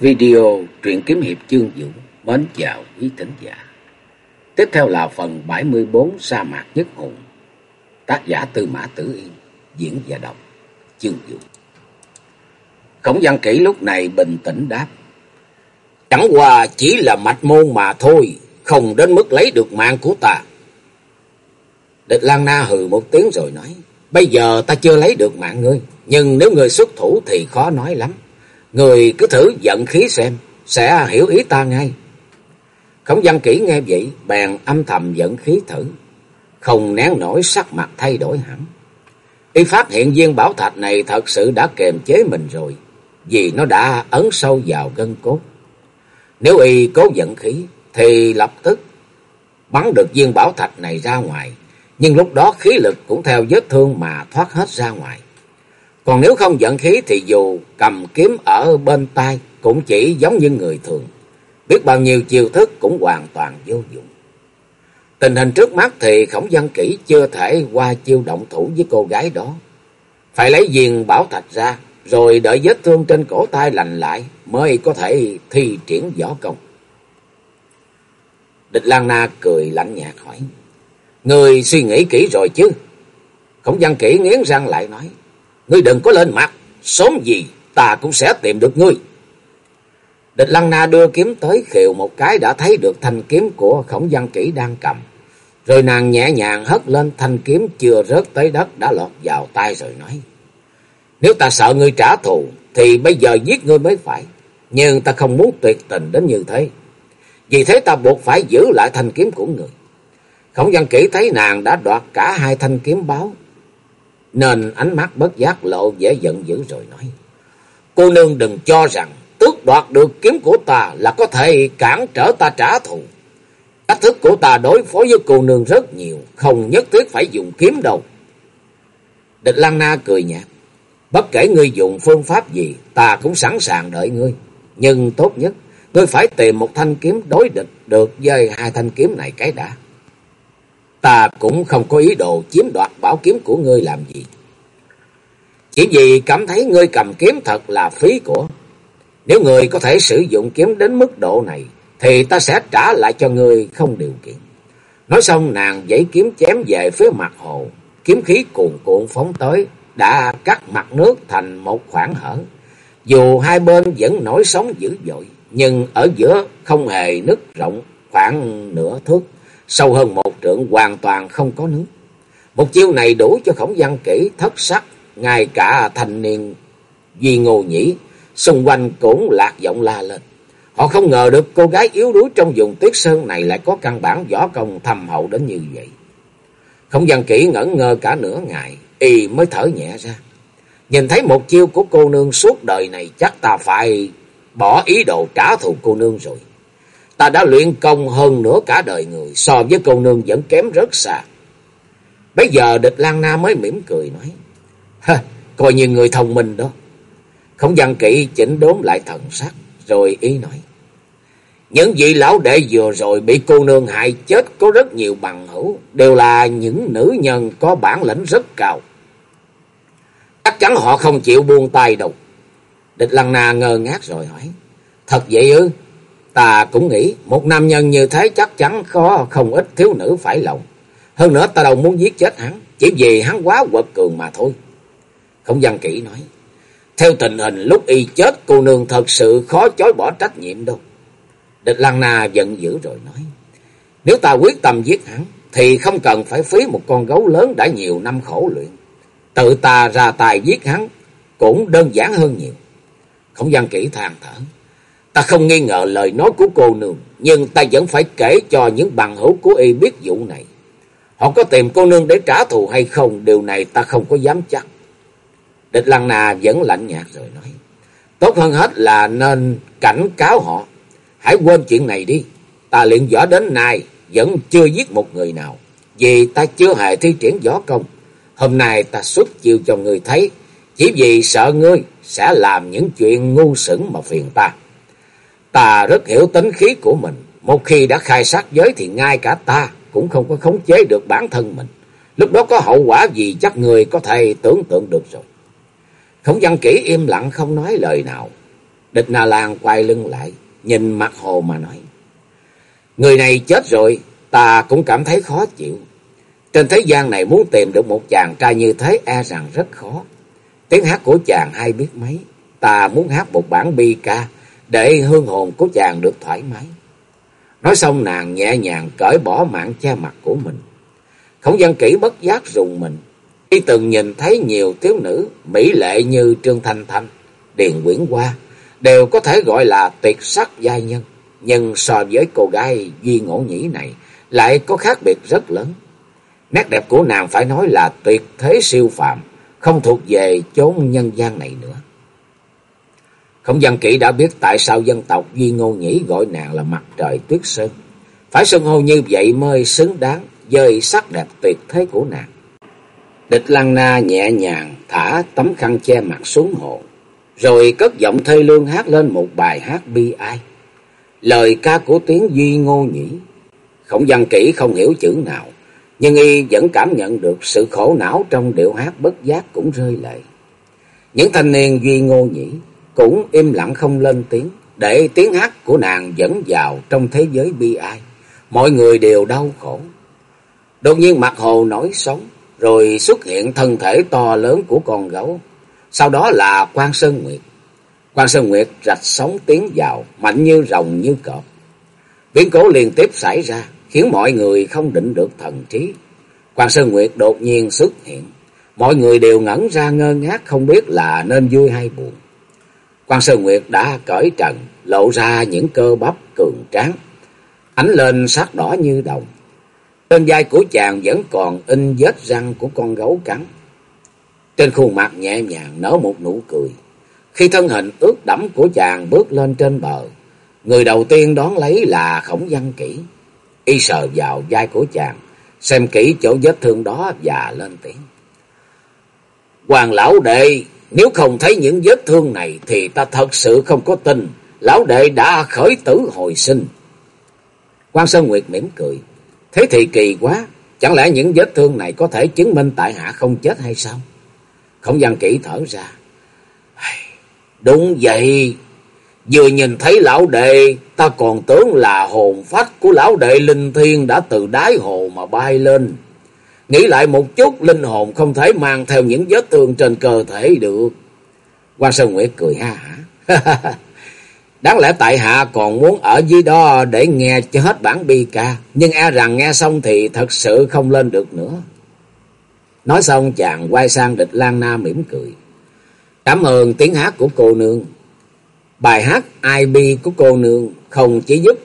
Video truyện kiếm hiệp chương dũng mến chào quý thính giả. Tiếp theo là phần 74 sa mạc nhất hùng. Tác giả Tư Mã Tử Yên, diễn và đọc chương dũng. Khổng văn kỹ lúc này bình tĩnh đáp. Chẳng qua chỉ là mạch môn mà thôi, không đến mức lấy được mạng của ta. Địch Lan Na hừ một tiếng rồi nói, bây giờ ta chưa lấy được mạng ngươi, nhưng nếu ngươi xuất thủ thì khó nói lắm. Người cứ thử giận khí xem, sẽ hiểu ý ta ngay. Khổng văn kỹ nghe vậy, bèn âm thầm giận khí thử. Không nén nổi sắc mặt thay đổi hẳn. Y phát hiện viên bảo thạch này thật sự đã kềm chế mình rồi, vì nó đã ấn sâu vào gân cốt. Nếu y cố giận khí, thì lập tức bắn được viên bảo thạch này ra ngoài. Nhưng lúc đó khí lực cũng theo vết thương mà thoát hết ra ngoài. Còn nếu không giận khí thì dù cầm kiếm ở bên tay cũng chỉ giống như người thường. Biết bao nhiêu chiêu thức cũng hoàn toàn vô dụng. Tình hình trước mắt thì khổng văn kỹ chưa thể qua chiêu động thủ với cô gái đó. Phải lấy viên bảo thạch ra, rồi đợi vết thương trên cổ tay lành lại mới có thể thi triển võ công. Địch Lan Na cười lạnh nhạt hỏi. Người suy nghĩ kỹ rồi chứ? Khổng văn kỹ nghiến răng lại nói. Ngươi đừng có lên mặt, sớm gì ta cũng sẽ tìm được ngươi. Địch Lăng Na đưa kiếm tới khiều một cái đã thấy được thanh kiếm của khổng văn kỹ đang cầm. Rồi nàng nhẹ nhàng hất lên thanh kiếm chưa rớt tới đất đã lọt vào tay rồi nói. Nếu ta sợ ngươi trả thù thì bây giờ giết ngươi mới phải. Nhưng ta không muốn tuyệt tình đến như thế. Vì thế ta buộc phải giữ lại thanh kiếm của người. Khổng văn kỹ thấy nàng đã đoạt cả hai thanh kiếm báo nên ánh mắt bất giác lộ vẻ giận dữ rồi nói. Cô nương đừng cho rằng tước đoạt được kiếm của ta là có thể cản trở ta trả thù. Cách thức của ta đối phó với cô nương rất nhiều, không nhất thiết phải dùng kiếm đâu. Địch Lăng Na cười nhạt. Bất kể ngươi dùng phương pháp gì, ta cũng sẵn sàng đợi ngươi. Nhưng tốt nhất, ngươi phải tìm một thanh kiếm đối địch được với hai thanh kiếm này cái đã. Ta cũng không có ý đồ chiếm đoạt bảo kiếm của ngươi làm gì. Chỉ vì cảm thấy ngươi cầm kiếm thật là phí của. Nếu ngươi có thể sử dụng kiếm đến mức độ này, thì ta sẽ trả lại cho ngươi không điều kiện. Nói xong nàng giấy kiếm chém về phía mặt hồ, kiếm khí cuồn cuộn phóng tới, đã cắt mặt nước thành một khoảng hở. Dù hai bên vẫn nổi sóng dữ dội, nhưng ở giữa không hề nứt rộng khoảng nửa thước sâu hơn một trượng hoàn toàn không có nước. Một chiêu này đủ cho khổng văn kỹ thất sắc, ngay cả thanh niên Duy Ngô Nhĩ, xung quanh cũng lạc giọng la lên. Họ không ngờ được cô gái yếu đuối trong vùng tuyết sơn này lại có căn bản võ công thầm hậu đến như vậy. Khổng văn kỹ ngẩn ngơ cả nửa ngày, y mới thở nhẹ ra. Nhìn thấy một chiêu của cô nương suốt đời này chắc ta phải bỏ ý đồ trả thù cô nương rồi. Ta đã luyện công hơn nửa cả đời người, so với cô nương vẫn kém rất xa. Bây giờ địch Lan Na mới mỉm cười nói, ha, coi như người thông minh đó. Không gian kỵ chỉnh đốn lại thần sắc, rồi ý nói. Những vị lão đệ vừa rồi bị cô nương hại chết có rất nhiều bằng hữu, đều là những nữ nhân có bản lĩnh rất cao. Chắc chắn họ không chịu buông tay đâu. Địch Lăng Na ngơ ngác rồi hỏi. Thật vậy ư? Ta cũng nghĩ một nam nhân như thế chắc chắn khó không ít thiếu nữ phải lòng. Hơn nữa ta đâu muốn giết chết hắn, chỉ vì hắn quá quật cường mà thôi. Không văn kỹ nói. Theo tình hình lúc y chết cô nương thật sự khó chối bỏ trách nhiệm đâu. Địch Lan Na giận dữ rồi nói. Nếu ta quyết tâm giết hắn thì không cần phải phí một con gấu lớn đã nhiều năm khổ luyện. Tự ta ra tài giết hắn cũng đơn giản hơn nhiều. Không văn kỹ than thở. Ta không nghi ngờ lời nói của cô nương, nhưng ta vẫn phải kể cho những bằng hữu của y biết vụ này. Họ có tìm cô nương để trả thù hay không, điều này ta không có dám chắc. Địch Lăng Nà vẫn lạnh nhạt rồi nói. Tốt hơn hết là nên cảnh cáo họ. Hãy quên chuyện này đi. Ta luyện võ đến nay vẫn chưa giết một người nào. Vì ta chưa hề thi triển võ công. Hôm nay ta xuất chiêu cho người thấy. Chỉ vì sợ ngươi sẽ làm những chuyện ngu xuẩn mà phiền ta. Ta rất hiểu tính khí của mình. Một khi đã khai sát giới thì ngay cả ta cũng không có khống chế được bản thân mình. Lúc đó có hậu quả gì chắc người có thể tưởng tượng được rồi. Khổng văn kỹ im lặng không nói lời nào. Địch Na Lan quay lưng lại, nhìn mặt hồ mà nói. Người này chết rồi, ta cũng cảm thấy khó chịu. Trên thế gian này muốn tìm được một chàng trai như thế e rằng rất khó. Tiếng hát của chàng hay biết mấy. Ta muốn hát một bản bi ca để hương hồn của chàng được thoải mái. Nói xong nàng nhẹ nhàng cởi bỏ mạng che mặt của mình. Khổng dân kỹ bất giác rùng mình. Khi từng nhìn thấy nhiều thiếu nữ mỹ lệ như Trương Thanh Thanh, Điền Quyển Hoa đều có thể gọi là tuyệt sắc giai nhân. Nhưng so với cô gái Duy Ngộ Nhĩ này lại có khác biệt rất lớn. Nét đẹp của nàng phải nói là tuyệt thế siêu phàm, không thuộc về chốn nhân gian này nữa. Không dân kỹ đã biết tại sao dân tộc Duy Ngô Nhĩ gọi nàng là mặt trời tuyết sơn. Phải sơn hô như vậy mới xứng đáng với sắc đẹp tuyệt thế của nàng. Địch Lăng Na nhẹ nhàng thả tấm khăn che mặt xuống hồ, rồi cất giọng thê lương hát lên một bài hát bi ai. Lời ca của tiếng Duy Ngô Nhĩ. khổng dân kỹ không hiểu chữ nào, nhưng y vẫn cảm nhận được sự khổ não trong điệu hát bất giác cũng rơi lệ. Những thanh niên Duy Ngô Nhĩ cũng im lặng không lên tiếng, để tiếng hát của nàng dẫn vào trong thế giới bi ai. Mọi người đều đau khổ. Đột nhiên mặt hồ nổi sóng, rồi xuất hiện thân thể to lớn của con gấu. Sau đó là quan Sơn Nguyệt. Quan Sơn Nguyệt rạch sóng tiến vào, mạnh như rồng như cọp. Biến cố liên tiếp xảy ra, khiến mọi người không định được thần trí. Quan Sơn Nguyệt đột nhiên xuất hiện. Mọi người đều ngẩn ra ngơ ngác không biết là nên vui hay buồn. Quan Sơn Nguyệt đã cởi trần, lộ ra những cơ bắp cường tráng, ánh lên sắc đỏ như đồng. Trên vai của chàng vẫn còn in vết răng của con gấu cắn. Trên khuôn mặt nhẹ nhàng nở một nụ cười. Khi thân hình ướt đẫm của chàng bước lên trên bờ, người đầu tiên đón lấy là Khổng Văn Kỷ. Y sờ vào vai của chàng, xem kỹ chỗ vết thương đó và lên tiếng. Hoàng lão đệ, nếu không thấy những vết thương này thì ta thật sự không có tin lão đệ đã khởi tử hồi sinh. Quan Sơn Nguyệt mỉm cười. Thế thì kỳ quá, chẳng lẽ những vết thương này có thể chứng minh tại hạ không chết hay sao? Không gian kỹ thở ra. Đúng vậy, vừa nhìn thấy lão đệ, ta còn tưởng là hồn phách của lão đệ linh thiên đã từ đáy hồ mà bay lên. Nghĩ lại một chút, linh hồn không thể mang theo những vết thương trên cơ thể được. Quan Sơn Nguyệt cười ha hả. Đáng lẽ tại hạ còn muốn ở dưới đó để nghe cho hết bản bi ca. Nhưng e rằng nghe xong thì thật sự không lên được nữa. Nói xong chàng quay sang địch Lan Na mỉm cười. Cảm ơn tiếng hát của cô nương. Bài hát ai bi của cô nương không chỉ giúp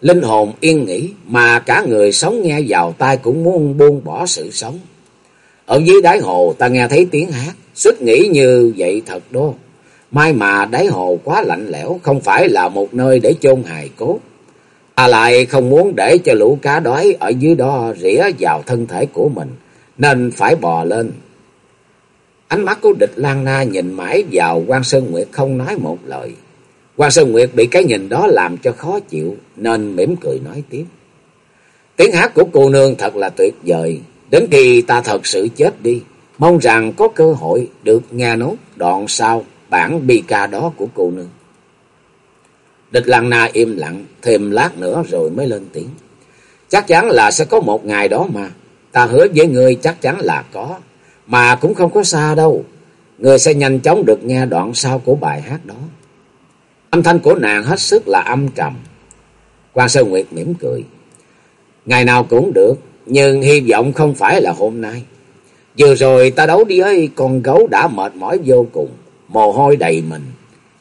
linh hồn yên nghỉ mà cả người sống nghe vào tai cũng muốn buông bỏ sự sống. Ở dưới đáy hồ ta nghe thấy tiếng hát, suýt nghĩ như vậy thật đó. May mà đáy hồ quá lạnh lẽo, không phải là một nơi để chôn hài cốt. Ta lại không muốn để cho lũ cá đói ở dưới đó rỉa vào thân thể của mình, nên phải bò lên. Ánh mắt của địch Lan Na nhìn mãi vào quan Sơn Nguyệt không nói một lời. Hoàng Sơn Nguyệt bị cái nhìn đó làm cho khó chịu, nên mỉm cười nói tiếp. Tiếng hát của cô nương thật là tuyệt vời, đến khi ta thật sự chết đi, mong rằng có cơ hội được nghe nốt đoạn sau bản bi ca đó của cô nương. Địch Lăng Na im lặng thêm lát nữa rồi mới lên tiếng. Chắc chắn là sẽ có một ngày đó mà, ta hứa với ngươi chắc chắn là có, mà cũng không có xa đâu. Ngươi sẽ nhanh chóng được nghe đoạn sau của bài hát đó. Âm thanh của nàng hết sức là âm trầm. Quan Sơn Nguyệt mỉm cười. Ngày nào cũng được, nhưng hy vọng không phải là hôm nay. Vừa rồi ta đấu đi với con gấu đã mệt mỏi vô cùng, mồ hôi đầy mình.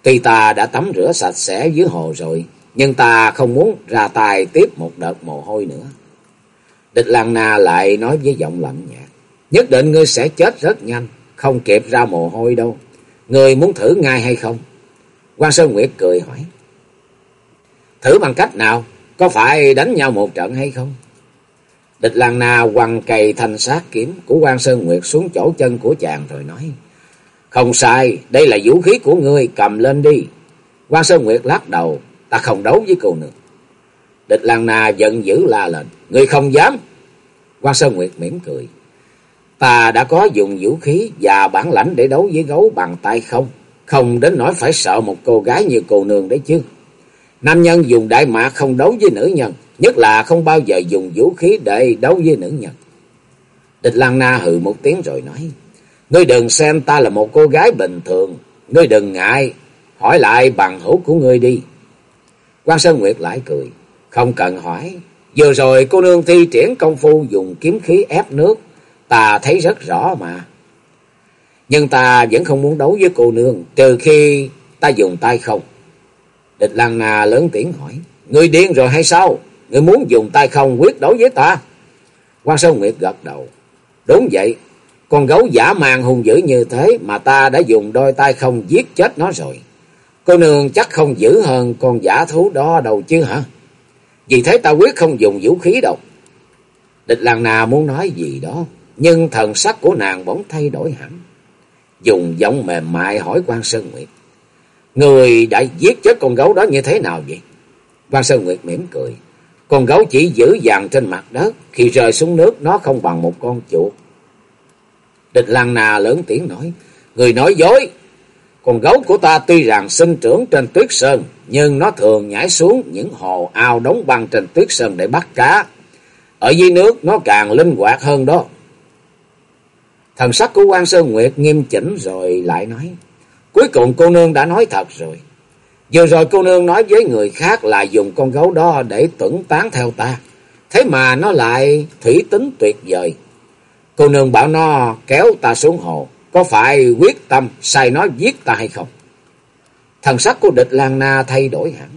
Tuy ta đã tắm rửa sạch sẽ dưới hồ rồi, nhưng ta không muốn ra tay tiếp một đợt mồ hôi nữa. Địch Lan Na lại nói với giọng lạnh nhạt. Nhất định ngươi sẽ chết rất nhanh, không kịp ra mồ hôi đâu. Ngươi muốn thử ngay hay không? Quan Sơn Nguyệt cười hỏi. Thử bằng cách nào? Có phải đánh nhau một trận hay không? Địch Làng Nà quăng cày thanh sát kiếm của quan Sơn Nguyệt xuống chỗ chân của chàng rồi nói. Không sai, đây là vũ khí của ngươi, cầm lên đi. quan Sơn Nguyệt lắc đầu, ta không đấu với cô nữa. Địch Làng Nà giận dữ la lên, ngươi không dám. quan Sơn Nguyệt mỉm cười. Ta đã có dùng vũ khí và bản lãnh để đấu với gấu bằng tay không. Không đến nỗi phải sợ một cô gái như cô nương đấy chứ. Nam nhân dùng đại mã không đấu với nữ nhân, nhất là không bao giờ dùng vũ khí để đấu với nữ nhân. Địch Lan Na hừ một tiếng rồi nói, Ngươi đừng xem ta là một cô gái bình thường, ngươi đừng ngại, hỏi lại bằng hữu của ngươi đi. quan Sơn Nguyệt lại cười, không cần hỏi, vừa rồi cô nương thi triển công phu dùng kiếm khí ép nước, ta thấy rất rõ mà. Nhưng ta vẫn không muốn đấu với cô nương, trừ khi ta dùng tay không. Địch Lăng Na lớn tiếng hỏi, Ngươi điên rồi hay sao? Ngươi muốn dùng tay không quyết đấu với ta? quan Sơn Nguyệt gật đầu. Đúng vậy, con gấu giả mang hung dữ như thế mà ta đã dùng đôi tay không giết chết nó rồi. Cô nương chắc không dữ hơn con giả thú đó đâu chứ hả? Vì thế ta quyết không dùng vũ khí đâu. Địch làng nào muốn nói gì đó, nhưng thần sắc của nàng bỗng thay đổi hẳn. Dùng giọng mềm mại hỏi quan Sơn Nguyệt. Người đã giết chết con gấu đó như thế nào vậy? quan Sơn Nguyệt mỉm cười. Con gấu chỉ giữ vàng trên mặt đất, khi rơi xuống nước nó không bằng một con chuột. Địch Lan Nà lớn tiếng nói, người nói dối. Con gấu của ta tuy rằng sinh trưởng trên tuyết sơn, nhưng nó thường nhảy xuống những hồ ao đóng băng trên tuyết sơn để bắt cá. Ở dưới nước nó càng linh hoạt hơn đó. Thần sắc của quan Sơn Nguyệt nghiêm chỉnh rồi lại nói, cuối cùng cô nương đã nói thật rồi. Vừa rồi cô nương nói với người khác là dùng con gấu đó để tuẩn tán theo ta. Thế mà nó lại thủy tính tuyệt vời. Cô nương bảo nó kéo ta xuống hồ. Có phải quyết tâm sai nó giết ta hay không? Thần sắc của địch Lan Na thay đổi hẳn.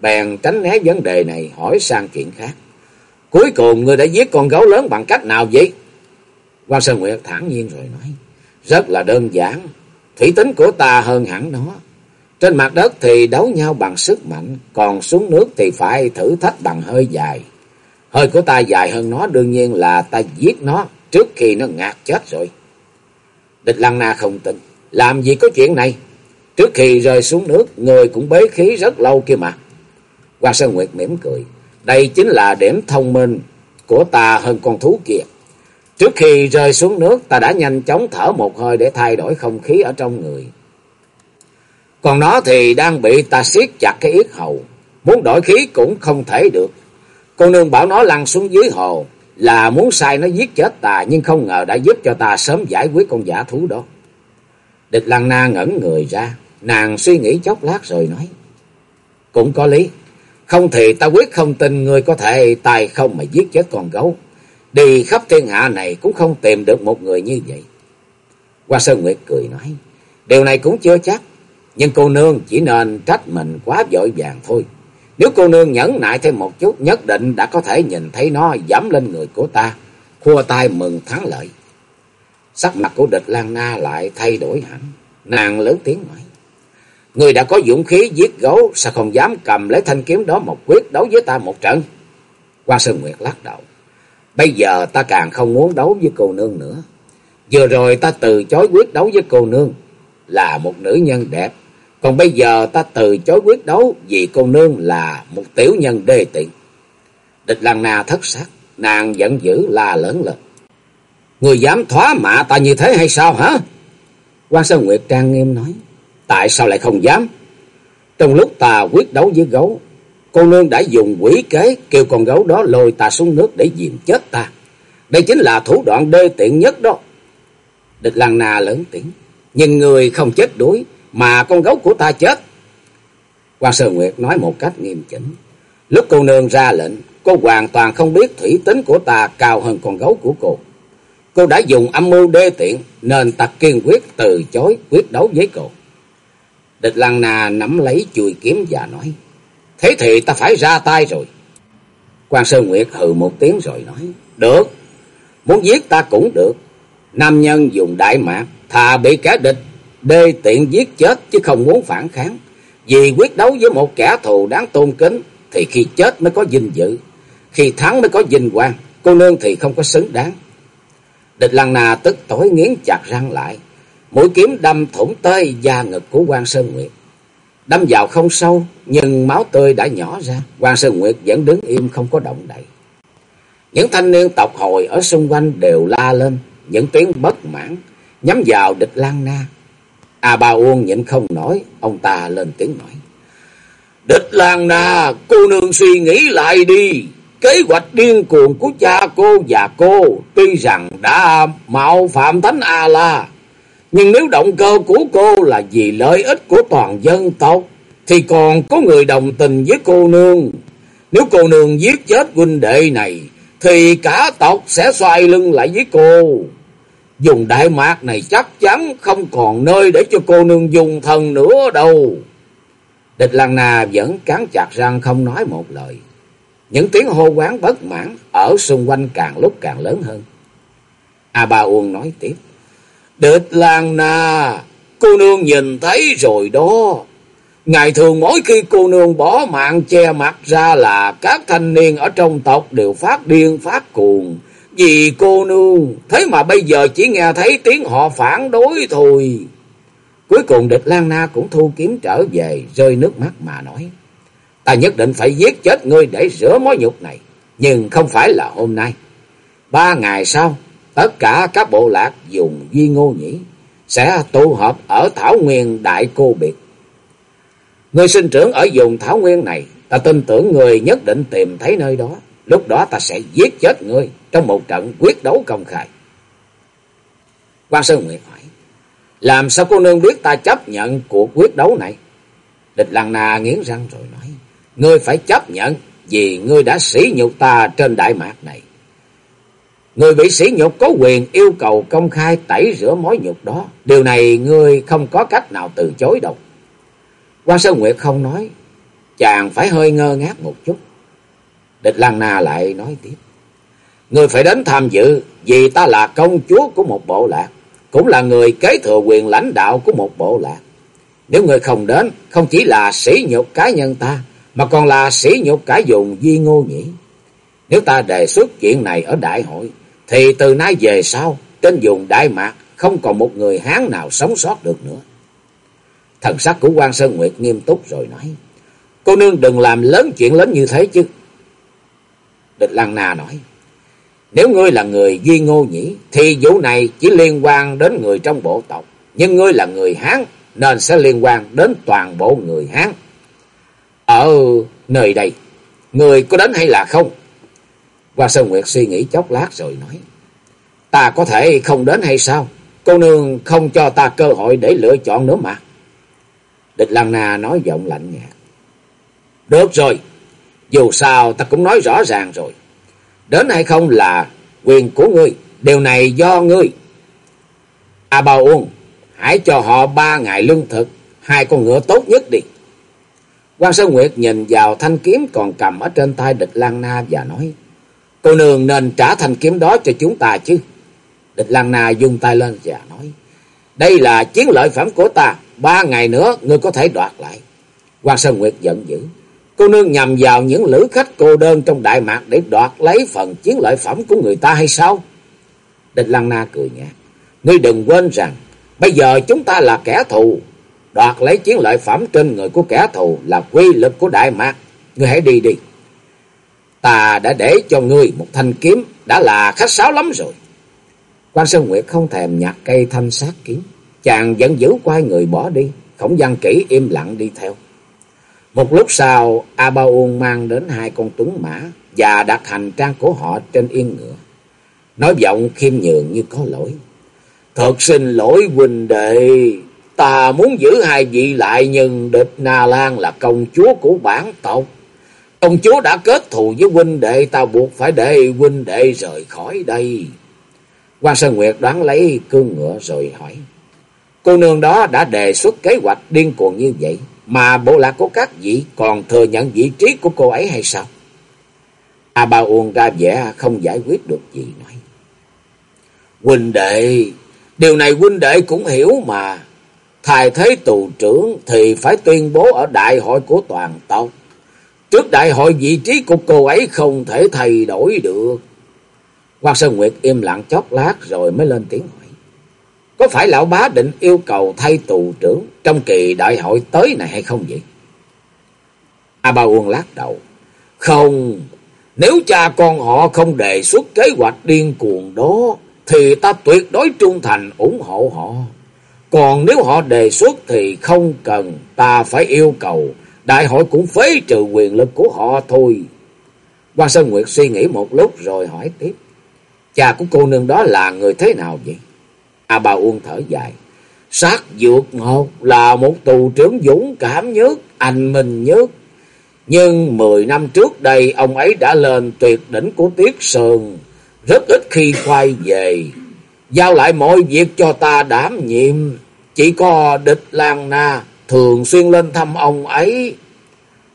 Bèn tránh né vấn đề này hỏi sang chuyện khác. Cuối cùng người đã giết con gấu lớn bằng cách nào vậy? Quan Sơn Nguyệt thản nhiên rồi nói. Rất là đơn giản. Thủy tính của ta hơn hẳn nó. Trên mặt đất thì đấu nhau bằng sức mạnh. Còn xuống nước thì phải thử thách bằng hơi dài. Hơi của ta dài hơn nó đương nhiên là ta giết nó trước khi nó ngạt chết rồi. Địch Lăng Na không tin. Làm gì có chuyện này? Trước khi rơi xuống nước, người cũng bế khí rất lâu kia mà. Hoàng Sơn Nguyệt mỉm cười. Đây chính là điểm thông minh của ta hơn con thú kia. Trước khi rơi xuống nước, ta đã nhanh chóng thở một hơi để thay đổi không khí ở trong người. Còn nó thì đang bị ta siết chặt cái yết hầu. Muốn đổi khí cũng không thể được. Cô nương bảo nó lăn xuống dưới hồ là muốn sai nó giết chết ta, nhưng không ngờ đã giúp cho ta sớm giải quyết con giả thú đó. Địch Lăng Na ngẩn người ra, nàng suy nghĩ chốc lát rồi nói. Cũng có lý, không thì ta quyết không tin người có thể tài không mà giết chết con gấu. Đi khắp thiên hạ này cũng không tìm được một người như vậy. Hoa Sơn Nguyệt cười nói, điều này cũng chưa chắc, nhưng cô nương chỉ nên trách mình quá vội vàng thôi. Nếu cô nương nhẫn nại thêm một chút, nhất định đã có thể nhìn thấy nó dẫm lên người của ta, khua tay mừng thắng lợi. Sắc mặt của địch Lan Na lại thay đổi hẳn, nàng lớn tiếng nói. Người đã có dũng khí giết gấu, sao không dám cầm lấy thanh kiếm đó một quyết đấu với ta một trận? Quan Sơn Nguyệt lắc đầu. Bây giờ ta càng không muốn đấu với cô nương nữa. Vừa rồi ta từ chối quyết đấu với cô nương, là một nữ nhân đẹp, còn bây giờ ta từ chối quyết đấu vì cô nương là một tiểu nhân đê tiện. Địch Lăng Na thất sắc, nàng giận dữ la lớn lên. Người dám thoá mạ ta như thế hay sao hả? quan Sơn Nguyệt trang nghiêm nói. Tại sao lại không dám? Trong lúc ta quyết đấu với gấu, cô nương đã dùng quỷ kế kêu con gấu đó lôi ta xuống nước để diệm chết ta. Đây chính là thủ đoạn đê tiện nhất đó. Địch Lăng Na lớn tiếng. Nhưng người không chết đuối mà con gấu của ta chết. Quan Sơn Nguyệt nói một cách nghiêm chỉnh. Lúc cô nương ra lệnh, cô hoàn toàn không biết thủy tính của ta cao hơn con gấu của cô. Cô đã dùng âm mưu đê tiện nên ta kiên quyết từ chối quyết đấu với cô. Địch Lăng Na nắm lấy chùi kiếm và nói, thế thì ta phải ra tay rồi. Quan Sơn Nguyệt hừ một tiếng rồi nói, được, muốn giết ta cũng được. Nam nhân dùng đại mạc, thà bị kẻ địch đê tiện giết chết chứ không muốn phản kháng. Vì quyết đấu với một kẻ thù đáng tôn kính thì khi chết mới có vinh dự, khi thắng mới có vinh quang, cô nương thì không có xứng đáng. Địch Lăng Na tức tối nghiến chặt răng lại, mũi kiếm đâm thủng tới da ngực của quan Sơn Nguyệt. Đâm vào không sâu, nhưng máu tươi đã nhỏ ra, quan Sơn Nguyệt vẫn đứng im không có động đậy. Những thanh niên tộc hồi ở xung quanh đều la lên, những tiếng bất mãn, nhắm vào địch Lan Na. A Ba Uông nhịn không nổi, ông ta lên tiếng nói. Địch Lan Na, cô nương suy nghĩ lại đi. Kế hoạch điên cuồng của cha cô và cô tuy rằng đã mạo phạm Thánh A-La. Nhưng nếu động cơ của cô là vì lợi ích của toàn dân tộc, thì còn có người đồng tình với cô nương. Nếu cô nương giết chết huynh đệ này, thì cả tộc sẽ xoay lưng lại với cô. Dùng Đại Mạc này chắc chắn không còn nơi để cho cô nương dùng thần nữa đâu. Địch Lan Na vẫn cắn chặt răng không nói một lời. Những tiếng hô quán bất mãn ở xung quanh càng lúc càng lớn hơn. A Ba Uông nói tiếp. Địch Lan Na, cô nương nhìn thấy rồi đó. Ngày thường mỗi khi cô nương bỏ mạng che mặt ra là các thanh niên ở trong tộc đều phát điên phát cuồng. Vì cô nương, thế mà bây giờ chỉ nghe thấy tiếng họ phản đối thôi. Cuối cùng địch Lan Na cũng thu kiếm trở về, rơi nước mắt mà nói. Ta nhất định phải giết chết ngươi để rửa mối nhục này, nhưng không phải là hôm nay. Ba ngày sau, tất cả các bộ lạc dùng Duy Ngô Nhĩ sẽ tụ họp ở Thảo Nguyên Đại Cô Biệt. người sinh trưởng ở vùng Thảo Nguyên này, ta tin tưởng người nhất định tìm thấy nơi đó. Lúc đó ta sẽ giết chết ngươi trong một trận quyết đấu công khai. Quan Sơn Nguyệt hỏi, làm sao cô nương biết ta chấp nhận cuộc quyết đấu này? Địch Lăng Na nghiến răng rồi nói, ngươi phải chấp nhận vì ngươi đã sỉ nhục ta trên đại mạc này. Người bị sỉ nhục có quyền yêu cầu công khai tẩy rửa mối nhục đó. Điều này ngươi không có cách nào từ chối đâu. Quan Sơn Nguyệt không nói. Chàng phải hơi ngơ ngác một chút. Địch Lăng Na lại nói tiếp. Người phải đến tham dự vì ta là công chúa của một bộ lạc. Cũng là người kế thừa quyền lãnh đạo của một bộ lạc. Nếu người không đến, không chỉ là sỉ nhục cá nhân ta, mà còn là sỉ nhục cả vùng Di Ngô Nhĩ. Nếu ta đề xuất chuyện này ở đại hội, thì từ nay về sau, trên vùng Đại Mạc không còn một người Hán nào sống sót được nữa. Thần sắc của quan Sơn Nguyệt nghiêm túc rồi nói, cô nương đừng làm lớn chuyện lớn như thế chứ. Địch Lan Na nói, nếu ngươi là người duy Ngô Nhĩ, thì vụ này chỉ liên quan đến người trong bộ tộc. Nhưng ngươi là người Hán, nên sẽ liên quan đến toàn bộ người Hán. Ở nơi đây, người có đến hay là không? Hoa Sơn Nguyệt suy nghĩ chốc lát rồi nói. Ta có thể không đến hay sao? Cô nương không cho ta cơ hội để lựa chọn nữa mà. Địch Lăng Na nói giọng lạnh nhạt. Được rồi, dù sao ta cũng nói rõ ràng rồi. Đến hay không là quyền của ngươi, điều này do ngươi. A Bao Uông, hãy cho họ ba ngày lương thực, hai con ngựa tốt nhất đi. Quan Sơn Nguyệt nhìn vào thanh kiếm còn cầm ở trên tay địch Lan Na và nói. Cô nương nên trả thanh kiếm đó cho chúng ta chứ. Địch Lan Na dùng tay lên và nói. Đây là chiến lợi phẩm của ta. Ba ngày nữa ngươi có thể đoạt lại. Hoàng Sơn Nguyệt giận dữ. Cô nương nhằm vào những lữ khách cô đơn trong Đại Mạc để đoạt lấy phần chiến lợi phẩm của người ta hay sao? Địch Lan Na cười nhạt. Ngươi đừng quên rằng, bây giờ chúng ta là kẻ thù. Đoạt lấy chiến lợi phẩm trên người của kẻ thù là quy lực của Đại Mạc. Ngươi hãy đi đi. Ta đã để cho ngươi một thanh kiếm, đã là khách sáo lắm rồi. Quan Sơn Nguyệt không thèm nhặt cây thanh sát kiếm. Chàng vẫn giữ quay người bỏ đi, khổng văn kỹ im lặng đi theo. Một lúc sau, A Ba Uông mang đến hai con tuấn mã và đặt hành trang của họ trên yên ngựa. Nói giọng khiêm nhường như có lỗi. Thật xin lỗi huynh đệ, ta muốn giữ hai vị lại nhưng địch Na Lan là công chúa của bản tộc. Công chúa đã kết thù với huynh đệ, ta buộc phải để huynh đệ rời khỏi đây. Quan Sơn Nguyệt đoán lấy cương ngựa rồi hỏi. Cô nương đó đã đề xuất kế hoạch điên cuồng như vậy. Mà bộ lạc của các vị còn thừa nhận vị trí của cô ấy hay sao? A Ba Uông ra vẻ không giải quyết được gì nói. Huynh đệ, điều này huynh đệ cũng hiểu mà. Thài thế tù trưởng thì phải tuyên bố ở đại hội của toàn tộc. Trước đại hội vị trí của cô ấy không thể thay đổi được. Quan Sơn Nguyệt im lặng chốc lát rồi mới lên tiếng hỏi. Có phải lão bá định yêu cầu thay tù trưởng trong kỳ đại hội tới này hay không vậy? A Ba Uông lắc đầu. Không, nếu cha con họ không đề xuất kế hoạch điên cuồng đó, thì ta tuyệt đối trung thành ủng hộ họ. Còn nếu họ đề xuất thì không cần ta phải yêu cầu. Đại hội cũng phế trừ quyền lực của họ thôi. Quan Sơn Nguyệt suy nghĩ một lúc rồi hỏi tiếp. Cha của cô nương đó là người thế nào vậy? A Ba Uông thở dài. Sát dược ngột là một tù trưởng dũng cảm nhất, anh minh nhất. Nhưng mười năm trước đây ông ấy đã lên tuyệt đỉnh của Tiết Sơn. Rất ít khi quay về. Giao lại mọi việc cho ta đảm nhiệm. Chỉ có địch Lan Na thường xuyên lên thăm ông ấy.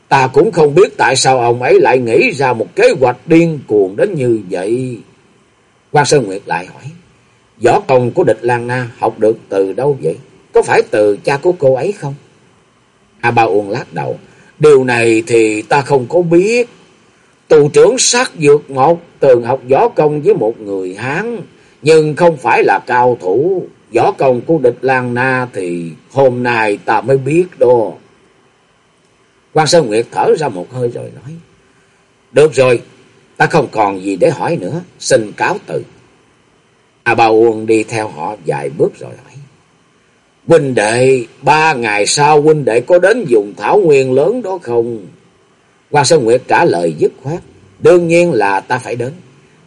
Ta cũng không biết tại sao ông ấy lại nghĩ ra một kế hoạch điên cuồng đến như vậy. Quan Sơn Nguyệt lại hỏi. Võ công của địch Lan Na học được từ đâu vậy? Có phải từ cha của cô ấy không? A Ba Uông lắc đầu. Điều này thì ta không có biết. Tù trưởng sát dược một từng học võ công với một người Hán. Nhưng không phải là cao thủ. Võ công của địch Lan Na thì hôm nay ta mới biết đó. Quan Sơn Nguyệt thở ra một hơi rồi nói. Được rồi, ta không còn gì để hỏi nữa. Xin cáo từ. A Ba Uông đi theo họ vài bước rồi hỏi. Huynh đệ, ba ngày sau huynh đệ có đến dùng thảo nguyên lớn đó không? Quan Sơn Nguyệt trả lời dứt khoát. Đương nhiên là ta phải đến.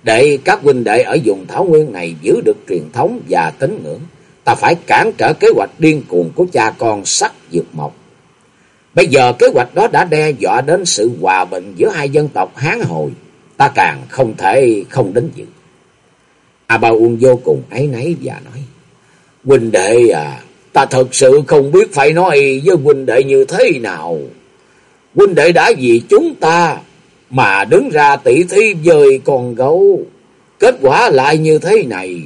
Để các huynh đệ ở vùng thảo nguyên này giữ được truyền thống và tín ngưỡng. Ta phải cản trở kế hoạch điên cuồng của cha con sắc dược mộc. Bây giờ kế hoạch đó đã đe dọa đến sự hòa bình giữa hai dân tộc Hán Hồi. Ta càng không thể không đến dự. A Ba Uông vô cùng áy náy và nói. Huynh đệ à, ta thật sự không biết phải nói với huynh đệ như thế nào. Huynh đệ đã vì chúng ta mà đứng ra tỷ thí với con gấu. Kết quả lại như thế này.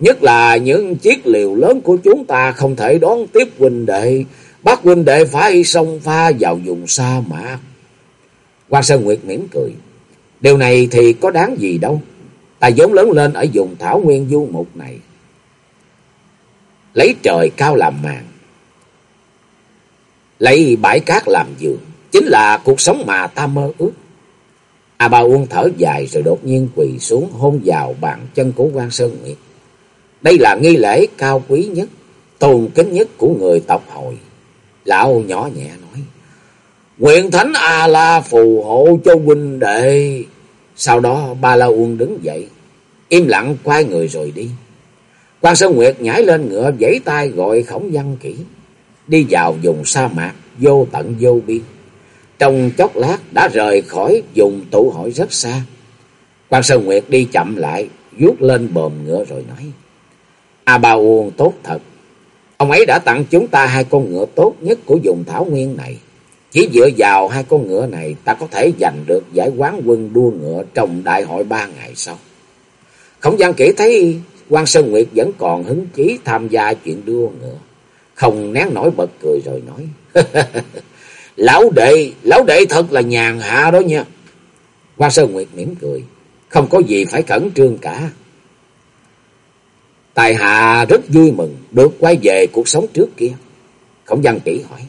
Nhất là những chiếc liều lớn của chúng ta không thể đón tiếp huynh đệ. Bắt huynh đệ phải xông pha vào vùng sa mạc. Quan Sơn Nguyệt mỉm cười. Điều này thì có đáng gì đâu. Ta vốn lớn lên ở vùng thảo nguyên du mục này. Lấy trời cao làm màn. Lấy bãi cát làm giường. Chính là cuộc sống mà ta mơ ước. À, A Ba Uông thở dài rồi đột nhiên quỳ xuống hôn vào bàn chân của quan Sơn Nguyệt. Đây là nghi lễ cao quý nhất, tôn kính nhất của người tộc hội. Lão nhỏ nhẹ nói. Nguyện Thánh A-La phù hộ cho huynh đệ. Sau đó Ba La Uông đứng dậy, im lặng quay người rồi đi. Quan Sơn Nguyệt nhảy lên ngựa giãy tay gọi khổng văn kỹ. Đi vào vùng sa mạc, vô tận vô biên. Trong chốc lát đã rời khỏi vùng tụ hội rất xa. Quan Sơn Nguyệt đi chậm lại, vuốt lên bờm ngựa rồi nói. A Ba Uông tốt thật. Ông ấy đã tặng chúng ta hai con ngựa tốt nhất của vùng thảo nguyên này. Chỉ dựa vào hai con ngựa này ta có thể giành được giải quán quân đua ngựa trong đại hội ba ngày sau. Khổng Giang Kỷ thấy quan Sơn Nguyệt vẫn còn hứng chí tham gia chuyện đua ngựa. Không nén nổi bật cười rồi nói. lão đệ, lão đệ thật là nhàn hạ đó nha. Quan Sơn Nguyệt mỉm cười. Không có gì phải cẩn trương cả. Tài hạ rất vui mừng được quay về cuộc sống trước kia. Khổng văn kỹ hỏi.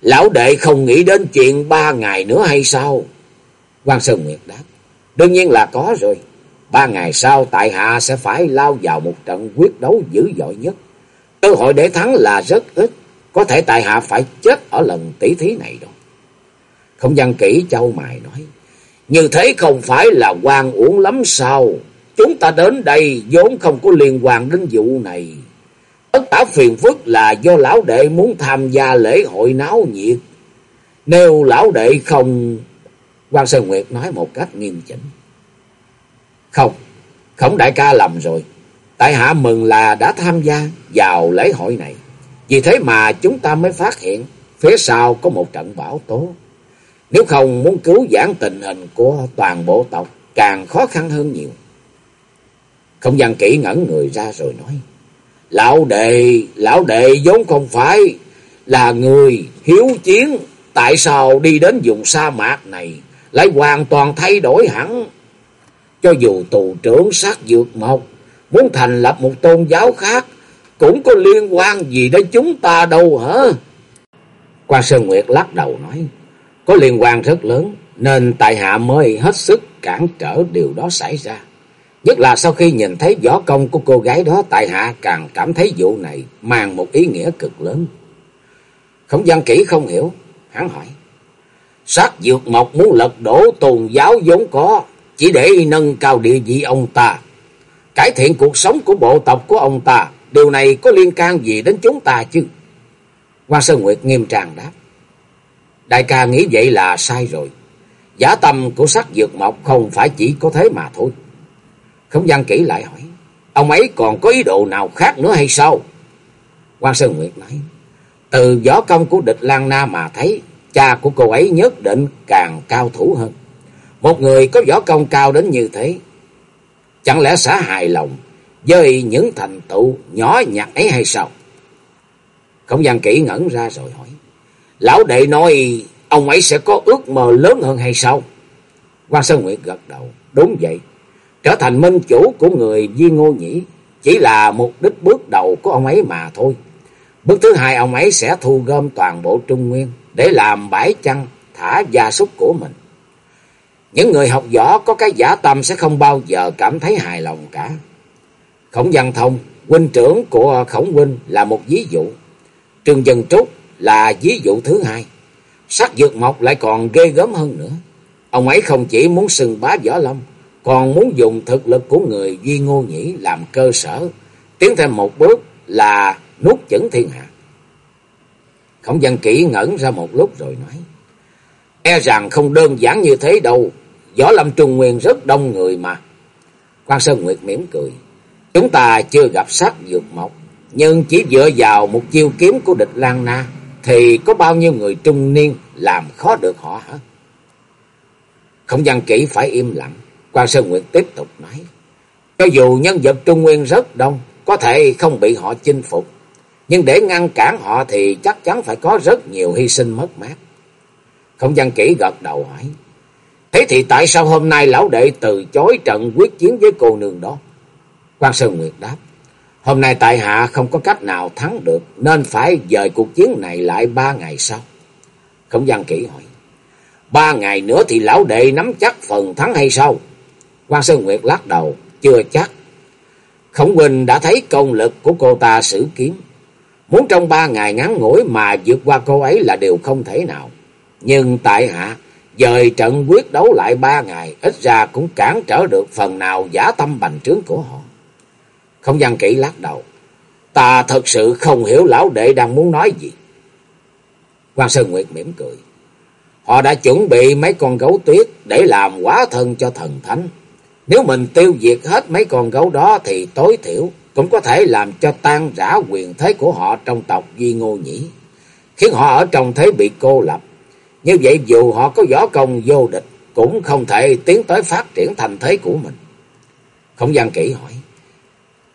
Lão đệ không nghĩ đến chuyện ba ngày nữa hay sao? Quan Sơn Nguyệt đáp. Đương nhiên là có rồi. Ba ngày sau tại hạ sẽ phải lao vào một trận quyết đấu dữ dội nhất. Cơ hội để thắng là rất ít. Có thể tại hạ phải chết ở lần tỷ thí này rồi. Không gian kỹ châu mài nói. Như thế không phải là quan uổng lắm sao? Chúng ta đến đây vốn không có liên quan đến vụ này. Tất cả phiền phức là do lão đệ muốn tham gia lễ hội náo nhiệt. Nếu lão đệ không... quan Sơn Nguyệt nói một cách nghiêm chỉnh. Không, khổng đại ca lầm rồi. Tại hạ mừng là đã tham gia vào lễ hội này. Vì thế mà chúng ta mới phát hiện phía sau có một trận bão tố. Nếu không muốn cứu giãn tình hình của toàn bộ tộc càng khó khăn hơn nhiều. Không gian kỹ ngẩn người ra rồi nói. Lão đệ, lão đệ vốn không phải là người hiếu chiến. Tại sao đi đến vùng sa mạc này lại hoàn toàn thay đổi hẳn? Cho dù tù trưởng sát dược mộc muốn thành lập một tôn giáo khác cũng có liên quan gì đến chúng ta đâu hả? Quan Sơn Nguyệt lắc đầu nói, có liên quan rất lớn nên tại hạ mới hết sức cản trở điều đó xảy ra. Nhất là sau khi nhìn thấy võ công của cô gái đó, tại hạ càng cảm thấy vụ này mang một ý nghĩa cực lớn. Khổng văn kỹ không hiểu, hắn hỏi. Sát dược mộc muốn lật đổ tôn giáo vốn có, chỉ để nâng cao địa vị ông ta. Cải thiện cuộc sống của bộ tộc của ông ta, điều này có liên can gì đến chúng ta chứ? Quan Sơn Nguyệt nghiêm trang đáp. Đại ca nghĩ vậy là sai rồi. Giả tâm của sắc dược mộc không phải chỉ có thế mà thôi. Khổng văn kỹ lại hỏi. Ông ấy còn có ý đồ nào khác nữa hay sao? Quan Sơn Nguyệt nói. Từ võ công của địch Lan Na mà thấy. Cha của cô ấy nhất định càng cao thủ hơn. Một người có võ công cao đến như thế. Chẳng lẽ xã hài lòng với những thành tựu nhỏ nhặt ấy hay sao? Không gian kỹ ngẩn ra rồi hỏi. Lão đệ nói, ông ấy sẽ có ước mơ lớn hơn hay sao? Quan Sơn Nguyệt gật đầu. Đúng vậy. Trở thành minh chủ của người duy Ngô Nhĩ chỉ là mục đích bước đầu của ông ấy mà thôi. Bước thứ hai, ông ấy sẽ thu gom toàn bộ Trung Nguyên để làm bãi chăn thả gia súc của mình. Những người học võ có cái giả tâm sẽ không bao giờ cảm thấy hài lòng cả. Khổng Văn Thông, huynh trưởng của Khổng Huynh là một ví dụ. Trương Dân Trúc là ví dụ thứ hai. Sắc dược mộc lại còn ghê gớm hơn nữa. Ông ấy không chỉ muốn sừng bá võ lâm, còn muốn dùng thực lực của người Duy Ngô Nhĩ làm cơ sở, tiến thêm một bước là nuốt chửng thiên hạ. Khổng văn Kỷ ngẩn ra một lúc rồi nói, e rằng không đơn giản như thế đâu, võ lâm trung nguyên rất đông người mà. Quan Sơn Nguyệt mỉm cười, chúng ta chưa gặp sát dược mộc, nhưng chỉ dựa vào một chiêu kiếm của địch Lan Na, thì có bao nhiêu người trung niên làm khó được họ hả? Không Gian kỹ phải im lặng. Quan Sơn Nguyệt tiếp tục nói. Cho dù nhân vật Trung Nguyên rất đông, có thể không bị họ chinh phục. Nhưng để ngăn cản họ thì chắc chắn phải có rất nhiều hy sinh mất mát. Không Gian kỹ gật đầu hỏi. Thế thì tại sao hôm nay lão đệ từ chối trận quyết chiến với cô nương đó? Quan Sơn Nguyệt đáp. Hôm nay tại hạ không có cách nào thắng được nên phải dời cuộc chiến này lại ba ngày sau. Không văn Kỷ hỏi. Ba ngày nữa thì lão đệ nắm chắc phần thắng hay sao? Quan Sơn Nguyệt lắc đầu, chưa chắc. Khổng Quỳnh đã thấy công lực của cô ta sử kiếm. Muốn trong ba ngày ngắn ngủi mà vượt qua cô ấy là điều không thể nào. Nhưng tại hạ, dời trận quyết đấu lại ba ngày, ít ra cũng cản trở được phần nào giả tâm bành trướng của họ. Không gian kỹ lắc đầu. Ta thật sự không hiểu lão đệ đang muốn nói gì. Quan Sơn Nguyệt mỉm cười. Họ đã chuẩn bị mấy con gấu tuyết để làm quá thân cho thần thánh. Nếu mình tiêu diệt hết mấy con gấu đó thì tối thiểu cũng có thể làm cho tan rã quyền thế của họ trong tộc Duy Ngô Nhĩ. Khiến họ ở trong thế bị cô lập. Như vậy dù họ có võ công vô địch, cũng không thể tiến tới phát triển thành thế của mình. Không gian kỹ hỏi.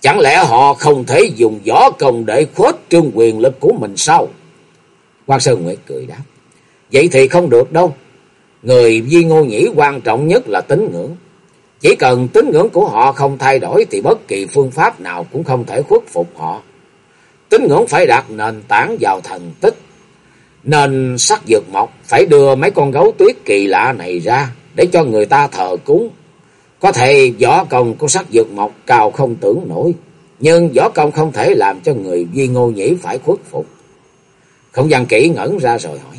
Chẳng lẽ họ không thể dùng võ công để khuất trương quyền lực của mình sao? Quan Sơn Nguyệt cười đáp. Vậy thì không được đâu. Người Di Ngô Nhĩ quan trọng nhất là tín ngưỡng. Chỉ cần tín ngưỡng của họ không thay đổi thì bất kỳ phương pháp nào cũng không thể khuất phục họ. Tín ngưỡng phải đặt nền tảng vào thần tích. Nên sắc dược mộc phải đưa mấy con gấu tuyết kỳ lạ này ra để cho người ta thờ cúng. Có thể võ công của sắc dược mộc cao không tưởng nổi. Nhưng võ công không thể làm cho người Duy Ngô Nhĩ phải khuất phục. Không gian kỹ ngẩn ra rồi hỏi.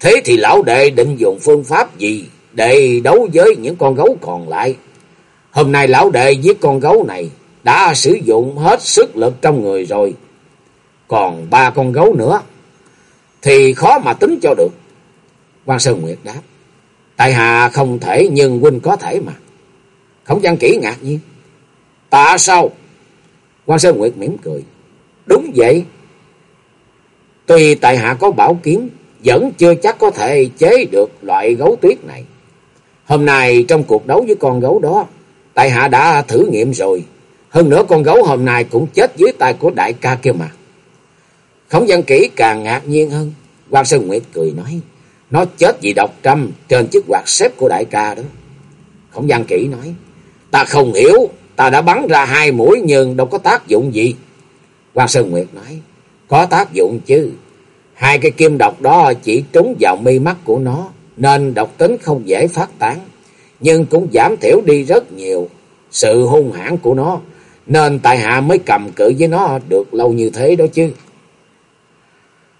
Thế thì lão đệ định dùng phương pháp gì để đấu với những con gấu còn lại? Hôm nay lão đệ giết con gấu này, đã sử dụng hết sức lực trong người rồi. Còn ba con gấu nữa, thì khó mà tính cho được. Quan Sơn Nguyệt đáp. Tại hạ không thể, nhưng huynh có thể mà. Khổng văn Kỷ ngạc nhiên. Tạ sao? Quan Sơn Nguyệt mỉm cười. Đúng vậy. Tuy tại hạ có bảo kiếm vẫn chưa chắc có thể chế được loại gấu tuyết này. Hôm nay trong cuộc đấu với con gấu đó, tại hạ đã thử nghiệm rồi. Hơn nữa con gấu hôm nay cũng chết dưới tay của đại ca kia mà. Khổng văn Kỷ càng ngạc nhiên hơn. Quan Sơn Nguyệt cười nói, nó chết vì độc trăm trên chiếc quạt xếp của đại ca đó. Khổng văn Kỷ nói, ta không hiểu, ta đã bắn ra hai mũi nhưng đâu có tác dụng gì. Quan Sơn Nguyệt nói, có tác dụng chứ. Hai cái kim độc đó chỉ trúng vào mi mắt của nó, nên độc tính không dễ phát tán, nhưng cũng giảm thiểu đi rất nhiều. sự hung hãn của nó, nên tại hạ mới cầm cự với nó được lâu như thế đó chứ.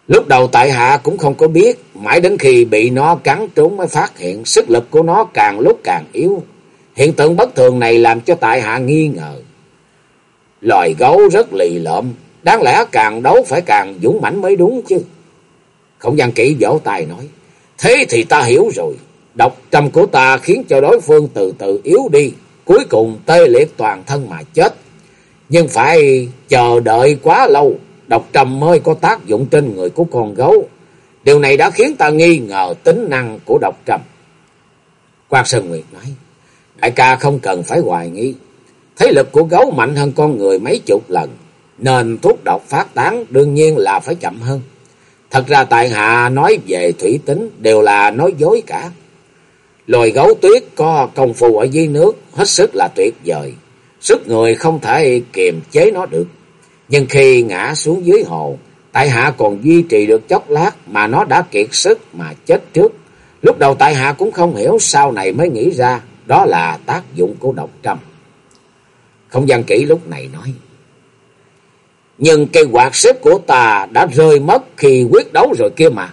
Lúc đầu tại hạ cũng không có biết, mãi đến khi bị nó cắn trúng mới phát hiện sức lực của nó càng lúc càng yếu. Hiện tượng bất thường này làm cho tại hạ nghi ngờ. Loài gấu rất lì lợm, đáng lẽ càng đấu phải càng dũng mãnh mới đúng chứ. Không gian kỹ vỗ tài nói, thế thì ta hiểu rồi. Độc trầm của ta khiến cho đối phương từ từ yếu đi, cuối cùng tê liệt toàn thân mà chết. Nhưng phải chờ đợi quá lâu, độc trầm mới có tác dụng trên người của con gấu. Điều này đã khiến ta nghi ngờ tính năng của độc trầm. Quang Sơn Nguyệt nói, đại ca không cần phải hoài nghi. Thế lực của gấu mạnh hơn con người mấy chục lần, nên thuốc độc phát tán đương nhiên là phải chậm hơn. Thật ra tại hạ nói về thủy tính đều là nói dối cả. Loài gấu tuyết có công phu ở dưới nước hết sức là tuyệt vời. Sức người không thể kiềm chế nó được. Nhưng khi ngã xuống dưới hồ, tại hạ còn duy trì được chốc lát mà nó đã kiệt sức mà chết trước. Lúc đầu tại hạ cũng không hiểu sau này mới nghĩ ra đó là tác dụng của độc trâm. Không gian kỹ lúc này nói. Nhưng cây quạt xếp của ta đã rơi mất khi quyết đấu rồi kia mà.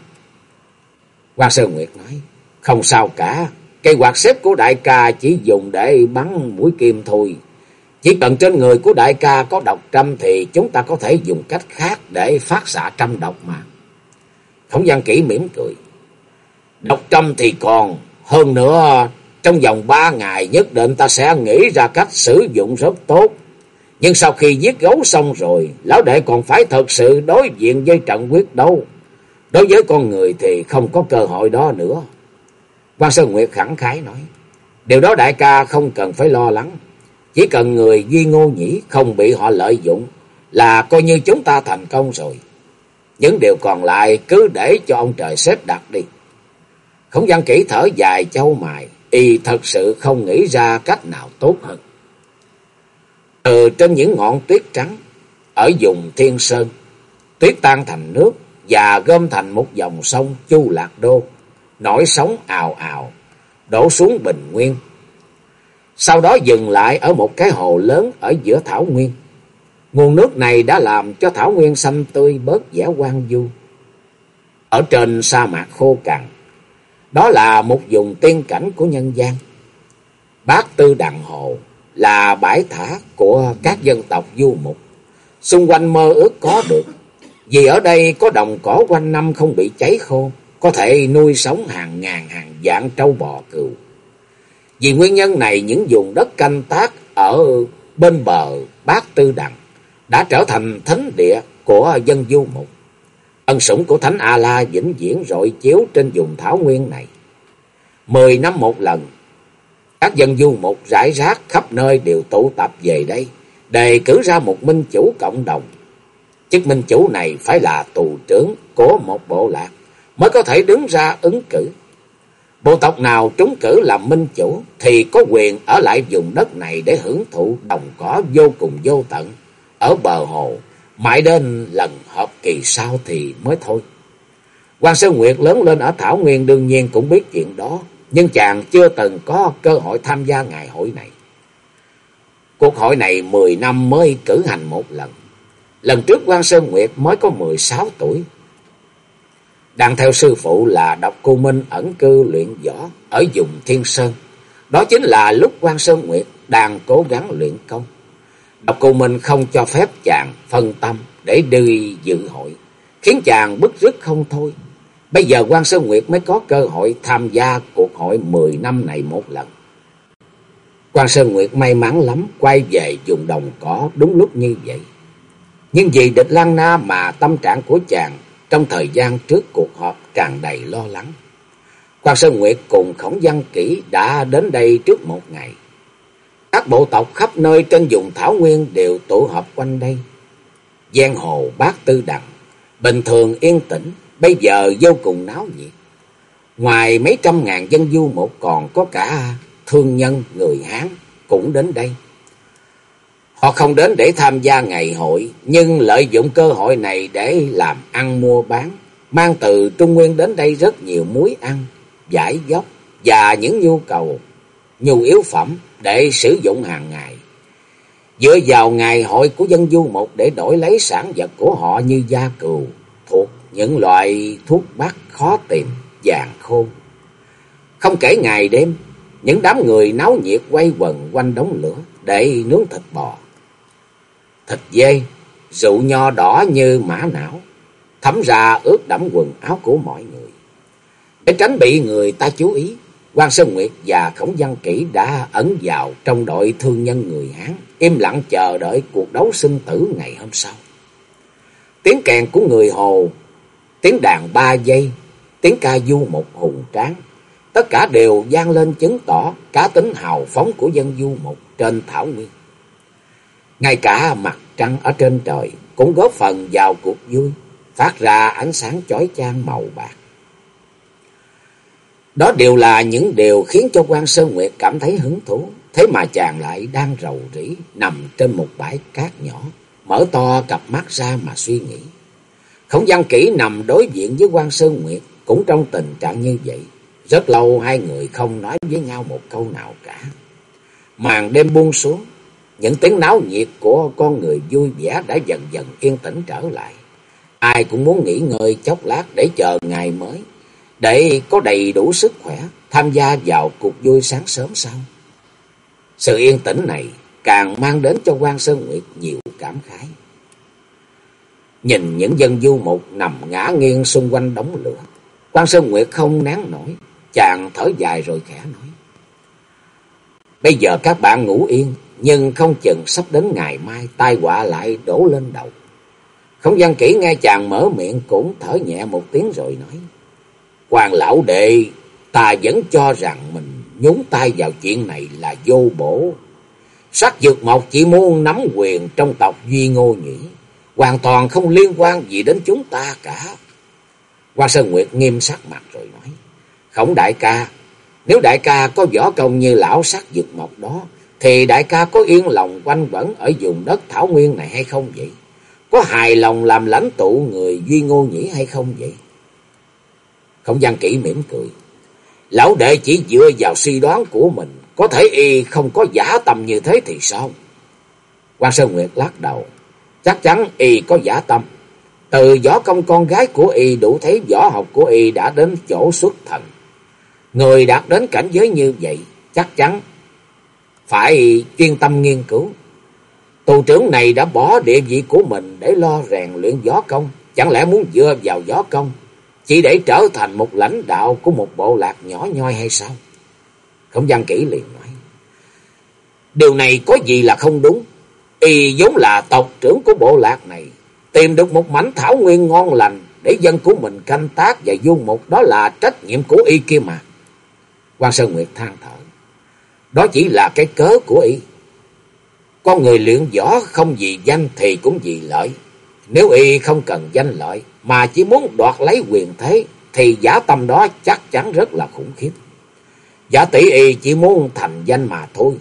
Quang Sơn Nguyệt nói. Không sao cả. Cây quạt xếp của đại ca chỉ dùng để bắn mũi kim thôi. Chỉ cần trên người của đại ca có độc trăm thì chúng ta có thể dùng cách khác để phát xạ trăm độc mà. Khổng gian kỹ mỉm cười. Độc trăm thì còn, hơn nữa trong vòng ba ngày nhất định ta sẽ nghĩ ra cách sử dụng rất tốt. Nhưng sau khi giết gấu xong rồi, lão đệ còn phải thật sự đối diện với trận quyết đấu. Đối với con người thì không có cơ hội đó nữa. Quan Sơn Nguyệt khẳng khái nói, điều đó đại ca không cần phải lo lắng. Chỉ cần người Duy Ngô Nhĩ không bị họ lợi dụng là coi như chúng ta thành công rồi. Những điều còn lại cứ để cho ông trời xếp đặt đi. Không gian kỹ thở dài châu mài, y thật sự không nghĩ ra cách nào tốt hơn. Từ trên những ngọn tuyết trắng ở vùng Thiên Sơn, tuyết tan thành nước và gom thành một dòng sông Chu Lạc Đô, nổi sóng ào ào, đổ xuống bình nguyên sau đó dừng lại ở một cái hồ lớn ở giữa thảo nguyên. Nguồn nước này đã làm cho thảo nguyên xanh tươi bớt vẻ quang du. Ở trên sa mạc khô cằn, đó là một vùng tiên cảnh của nhân gian. Bát Tư Đặng Hồ là bãi thả của các dân tộc du mục. Xung quanh mơ ước có được, vì ở đây có đồng cỏ quanh năm không bị cháy khô, có thể nuôi sống hàng ngàn hàng vạn trâu bò cừu. Vì nguyên nhân này những vùng đất canh tác ở bên bờ Bát Tư Đặng đã trở thành thánh địa của dân du mục. Ân sủng của Thánh A-La vĩnh viễn rọi chiếu trên vùng thảo nguyên này. Mười năm một lần, các dân du mục rải rác khắp nơi đều tụ tập về đây, đề cử ra một minh chủ cộng đồng. Chức minh chủ này phải là tù trưởng của một bộ lạc, mới có thể đứng ra ứng cử. Bộ tộc nào trúng cử làm minh chủ thì có quyền ở lại vùng đất này để hưởng thụ đồng cỏ vô cùng vô tận ở bờ hồ, mãi đến lần họp kỳ sau thì mới thôi. Quan Sơn Nguyệt lớn lên ở Thảo Nguyên đương nhiên cũng biết chuyện đó, nhưng chàng chưa từng có cơ hội tham gia ngày hội này. Cuộc hội này 10 năm mới cử hành một lần. Lần trước Quan Sơn Nguyệt mới có 16 tuổi, đang theo sư phụ là Độc Cô Minh ẩn cư luyện võ ở vùng Thiên Sơn. Đó chính là lúc quan Sơn Nguyệt đang cố gắng luyện công. Độc Cô Minh không cho phép chàng phân tâm để đi dự hội, khiến chàng bức rứt không thôi. Bây giờ quan Sơn Nguyệt mới có cơ hội tham gia cuộc hội 10 năm này một lần. Quan Sơn Nguyệt may mắn lắm quay về vùng đồng cỏ đúng lúc như vậy. Nhưng vì địch Lan Na mà tâm trạng của chàng trong thời gian trước cuộc họp tràn đầy lo lắng. Quan Sơn Nguyệt cùng Khổng Văn Kỷ đã đến đây trước một ngày. Các bộ tộc khắp nơi trên vùng Thảo Nguyên đều tụ họp quanh đây. Giang hồ bát tư đằng, bình thường yên tĩnh, bây giờ vô cùng náo nhiệt. Ngoài mấy trăm ngàn dân du một còn có cả thương nhân người Hán cũng đến đây. Họ không đến để tham gia ngày hội, nhưng lợi dụng cơ hội này để làm ăn mua bán, mang từ Trung Nguyên đến đây rất nhiều muối ăn, giải dốc và những nhu cầu nhu yếu phẩm để sử dụng hàng ngày. Dựa vào ngày hội của dân du mục để đổi lấy sản vật của họ như da cừu, thuộc những loại thuốc bắc khó tìm, vàng khôn. Không kể ngày đêm, những đám người náo nhiệt quay quần quanh đống lửa để nướng thịt bò. Thịt dê, rượu nho đỏ như mã não, thấm ra ướt đẫm quần áo của mọi người. Để tránh bị người ta chú ý, quan Sơn Nguyệt và Khổng Văn Kỷ đã ẩn vào trong đội thương nhân người Hán, im lặng chờ đợi cuộc đấu sinh tử ngày hôm sau. Tiếng kèn của người Hồ, tiếng đàn ba giây, tiếng ca du một hùng tráng, tất cả đều vang lên chứng tỏ cá tính hào phóng của dân du mục trên thảo nguyên. Ngay cả mặt trăng ở trên trời cũng góp phần vào cuộc vui, phát ra ánh sáng chói chang màu bạc. Đó đều là những điều khiến cho quan Sơn Nguyệt cảm thấy hứng thú. Thế mà chàng lại đang rầu rĩ nằm trên một bãi cát nhỏ, mở to cặp mắt ra mà suy nghĩ. Khổng văn kỹ nằm đối diện với quan Sơn Nguyệt cũng trong tình trạng như vậy. Rất lâu hai người không nói với nhau một câu nào cả. Màn đêm buông xuống, những tiếng náo nhiệt của con người vui vẻ đã dần dần yên tĩnh trở lại. Ai cũng muốn nghỉ ngơi chốc lát để chờ ngày mới, để có đầy đủ sức khỏe tham gia vào cuộc vui sáng sớm sau. Sự yên tĩnh này càng mang đến cho quan Sơn Nguyệt nhiều cảm khái. Nhìn những dân du mục nằm ngã nghiêng xung quanh đống lửa, quan Sơn Nguyệt không nén nổi, chàng thở dài rồi khẽ nói. Bây giờ các bạn ngủ yên, nhưng không chừng sắp đến ngày mai tai họa lại đổ lên đầu. Không gian kỹ nghe chàng mở miệng cũng thở nhẹ một tiếng rồi nói. Hoàng lão đệ, ta vẫn cho rằng mình nhúng tay vào chuyện này là vô bổ. Sắc dược mộc chỉ muốn nắm quyền trong tộc Duy Ngô Nhĩ, hoàn toàn không liên quan gì đến chúng ta cả. Quan Sơn Nguyệt nghiêm sắc mặt rồi nói, Khổng đại ca, nếu đại ca có võ công như lão sắc dược mộc đó, thì đại ca có yên lòng quanh quẩn ở vùng đất Thảo Nguyên này hay không vậy? Có hài lòng làm lãnh tụ người Duy Ngô Nhĩ hay không vậy? Không gian kỹ mỉm cười. Lão đệ chỉ dựa vào suy đoán của mình, có thể y không có giả tâm như thế thì sao? Quan Sơn Nguyệt lắc đầu, chắc chắn y có giả tâm. Từ võ công con gái của y đủ thấy võ học của y đã đến chỗ xuất thần. Người đạt đến cảnh giới như vậy, chắc chắn phải chuyên tâm nghiên cứu. Tù trưởng này đã bỏ địa vị của mình để lo rèn luyện võ công, chẳng lẽ muốn dựa vào võ công chỉ để trở thành một lãnh đạo của một bộ lạc nhỏ nhoi hay sao? Không Văn kỹ liền nói. Điều này có gì là không đúng. Y giống là tộc trưởng của bộ lạc này. Tìm được một mảnh thảo nguyên ngon lành để dân của mình canh tác và du mục, đó là trách nhiệm của Y kia mà. quan Sơn Nguyệt than thở. Đó chỉ là cái cớ của Y. Con người luyện võ không vì danh thì cũng vì lợi. Nếu Y không cần danh lợi mà chỉ muốn đoạt lấy quyền thế thì giả tâm đó chắc chắn rất là khủng khiếp. Giả tỷ y chỉ muốn thành danh mà thôi,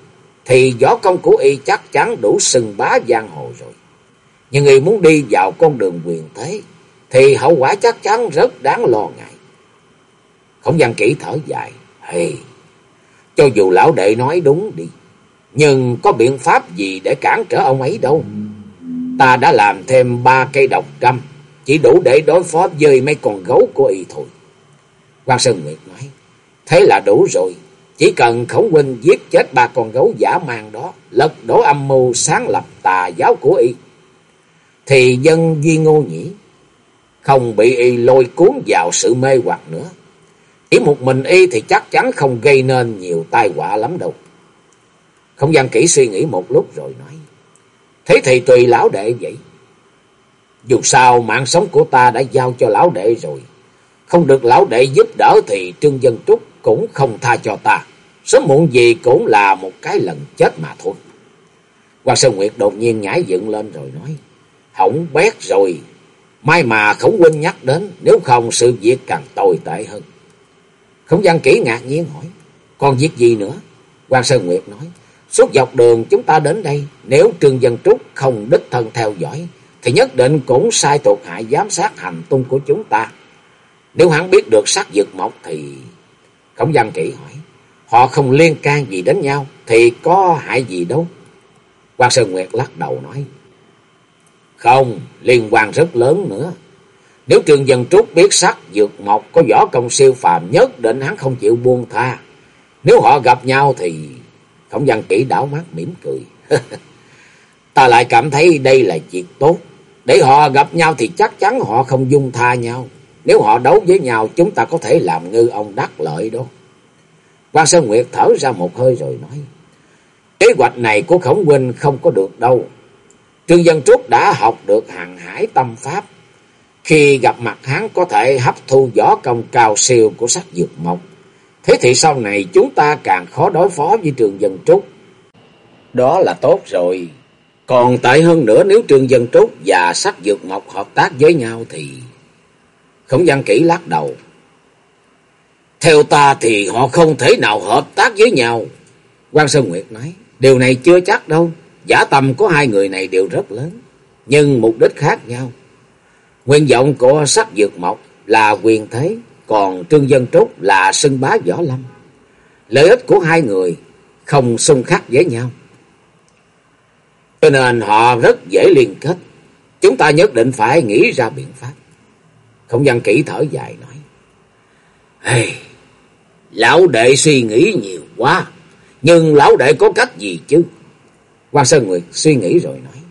thì võ công của y chắc chắn đủ sừng bá giang hồ rồi. Nhưng y muốn đi vào con đường quyền thế, thì hậu quả chắc chắn rất đáng lo ngại. Không gian kỹ thở dài, hey, cho dù lão đệ nói đúng đi, nhưng có biện pháp gì để cản trở ông ấy đâu. Ta đã làm thêm ba cây độc căm, chỉ đủ để đối phó với mấy con gấu của y thôi. Quan Sơn Nguyệt nói, thế là đủ rồi. Chỉ cần khổng huynh giết chết ba con gấu giả mang đó, lật đổ âm mưu sáng lập tà giáo của y, thì dân Duy Ngô Nhĩ không bị y lôi cuốn vào sự mê hoặc nữa. Chỉ một mình y thì chắc chắn không gây nên nhiều tai họa lắm đâu. Không gian kỹ suy nghĩ một lúc rồi nói, thế thì tùy lão đệ vậy. Dù sao, mạng sống của ta đã giao cho lão đệ rồi. Không được lão đệ giúp đỡ thì Trương Dân Trúc cũng không tha cho ta. Sớm muộn gì cũng là một cái lần chết mà thôi. Hoàng Sơn Nguyệt đột nhiên nhảy dựng lên rồi nói. Hỏng bét rồi. May mà khổng huynh nhắc đến. Nếu không sự việc càng tồi tệ hơn. Khổng gian kỹ ngạc nhiên hỏi. Còn việc gì nữa? Hoàng Sơn Nguyệt nói. Suốt dọc đường chúng ta đến đây. Nếu Trương Dân Trúc không đích thân theo dõi thì nhất định cũng sai thuộc hại giám sát hành tung của chúng ta. Nếu hắn biết được sắc dược mộc thì... Khổng văn kỹ hỏi, Họ không liên can gì đến nhau thì có hại gì đâu. Quan Sơn Nguyệt lắc đầu nói. Không, liên quan rất lớn nữa. Nếu Trương Dân Trúc biết sắc dược mộc có võ công siêu phàm nhất định hắn không chịu buông tha. Nếu họ gặp nhau thì... Khổng văn kỹ đảo mắt mỉm cười. Ta lại cảm thấy đây là việc tốt. Để họ gặp nhau thì chắc chắn họ không dung tha nhau. Nếu họ đấu với nhau, chúng ta có thể làm ngư ông đắc lợi đó. Quan Sơn Nguyệt thở ra một hơi rồi nói. Kế hoạch này của Khổng Huynh không có được đâu. Trương Dân Trúc đã học được hàng hải tâm pháp. Khi gặp mặt hắn có thể hấp thu võ công cao siêu của sắc dược mộc. Thế thì sau này chúng ta càng khó đối phó với trường Dân Trúc. Đó là tốt rồi. Còn tệ hơn nữa nếu Trương Dân Trúc và sắc dược mộc hợp tác với nhau thì... Khổng văn kỹ lắc đầu. Theo ta thì họ không thể nào hợp tác với nhau. Quan Sơn Nguyệt nói, điều này chưa chắc đâu. Giả tầm của hai người này đều rất lớn, nhưng mục đích khác nhau. Nguyên vọng của sắc dược mộc là quyền thế, còn Trương Dân Trúc là sưng bá võ lâm. Lợi ích của hai người không xung khắc với nhau. Cho nên họ rất dễ liên kết. Chúng ta nhất định phải nghĩ ra biện pháp. Không gian kỹ thở dài nói. Hey, lão đệ suy nghĩ nhiều quá. Nhưng lão đệ có cách gì chứ? Quan Sơn Nguyệt suy nghĩ rồi nói.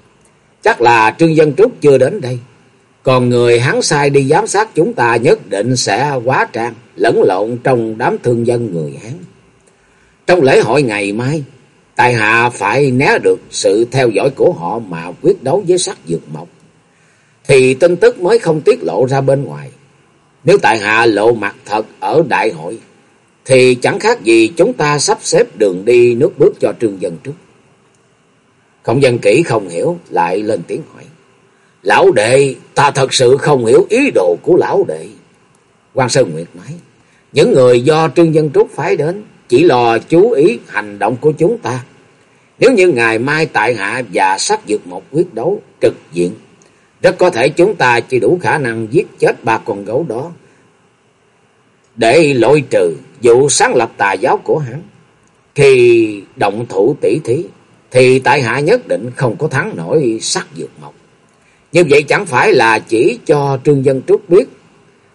Chắc là Trương Dân Trúc chưa đến đây. Còn người hắn sai đi giám sát chúng ta nhất định sẽ quá trang, lẫn lộn trong đám thương dân người hắn. Trong lễ hội ngày mai, Tài hạ phải né được sự theo dõi của họ mà quyết đấu với sắc dược mộc. Thì tin tức mới không tiết lộ ra bên ngoài. Nếu tại hạ lộ mặt thật ở đại hội, thì chẳng khác gì chúng ta sắp xếp đường đi nước bước cho Trương Dân Trúc. Không dân kỹ không hiểu, lại lên tiếng hỏi. Lão đệ, ta thật sự không hiểu ý đồ của lão đệ. quan Sơn Nguyệt nói, những người do Trương Dân Trúc phái đến, chỉ lo chú ý hành động của chúng ta. Nếu như ngày mai tại hạ và sắc dược một quyết đấu trực diện, rất có thể chúng ta chỉ đủ khả năng giết chết ba con gấu đó. Để lội trừ vụ sáng lập tà giáo của hắn. Khi động thủ tỷ thí, thì tại hạ nhất định không có thắng nổi sắc dược mộc. Như vậy chẳng phải là chỉ cho Trương Dân Trúc biết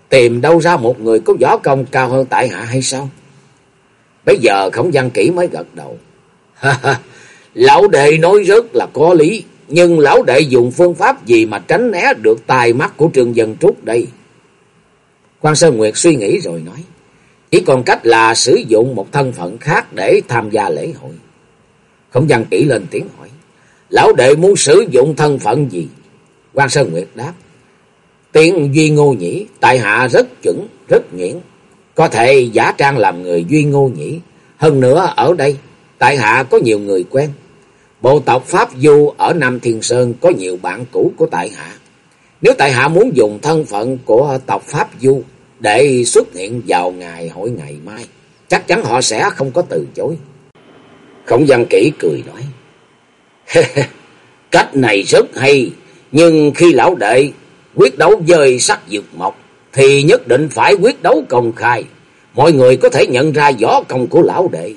tìm đâu ra một người có võ công cao hơn tại hạ hay sao? Bây giờ khổng văn kỹ mới gật đầu. lão đệ nói rất là có lý, nhưng lão đệ dùng phương pháp gì mà tránh né được tài mắt của Trương Dân Trúc đây? Quan Sơn Nguyệt suy nghĩ rồi nói, chỉ còn cách là sử dụng một thân phận khác để tham gia lễ hội. Khổng văn kỹ lên tiếng hỏi, lão đệ muốn sử dụng thân phận gì? Quan Sơn Nguyệt đáp, tiếng Duy Ngô Nhĩ, tại hạ rất chuẩn, rất nhuyễn. có thể giả trang làm người Duy Ngô Nhĩ. Hơn nữa ở đây, tại hạ có nhiều người quen. Bộ tộc Pháp Du ở Nam Thiên Sơn có nhiều bạn cũ của tại hạ. Nếu tại hạ muốn dùng thân phận của tộc Pháp Du để xuất hiện vào ngày hội ngày mai, chắc chắn họ sẽ không có từ chối. Khổng văn Kỷ cười nói, cách này rất hay, nhưng khi lão đệ quyết đấu dơi sắc dược mộc, thì nhất định phải quyết đấu công khai. Mọi người có thể nhận ra võ công của lão đệ.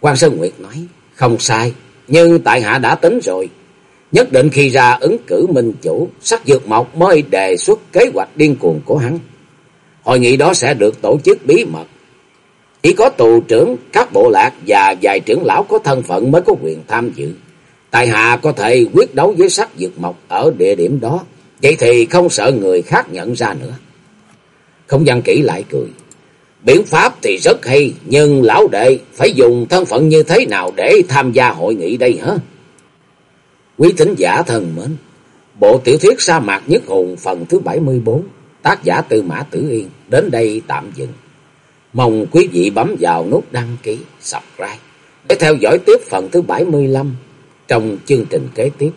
Quan Sơn Nguyệt nói, không sai, nhưng tại hạ đã tính rồi. Nhất định khi ra ứng cử minh chủ, sắc dược mộc mới đề xuất kế hoạch điên cuồng của hắn. Hội nghị đó sẽ được tổ chức bí mật. Chỉ có tù trưởng, các bộ lạc và vài trưởng lão có thân phận mới có quyền tham dự. Tại hạ có thể quyết đấu với sắc dược mộc ở địa điểm đó. Vậy thì không sợ người khác nhận ra nữa. Không gian kỹ lại cười. Biện pháp thì rất hay, nhưng lão đệ phải dùng thân phận như thế nào để tham gia hội nghị đây hả? Quý thính giả thân mến, bộ tiểu thuyết sa mạc nhất hồn phần thứ 74, tác giả Tư Mã Tử Yên, đến đây tạm dừng. Mong quý vị bấm vào nút đăng ký, subscribe để theo dõi tiếp phần thứ 75 trong chương trình kế tiếp.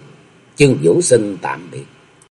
Chương Vũ sinh tạm biệt.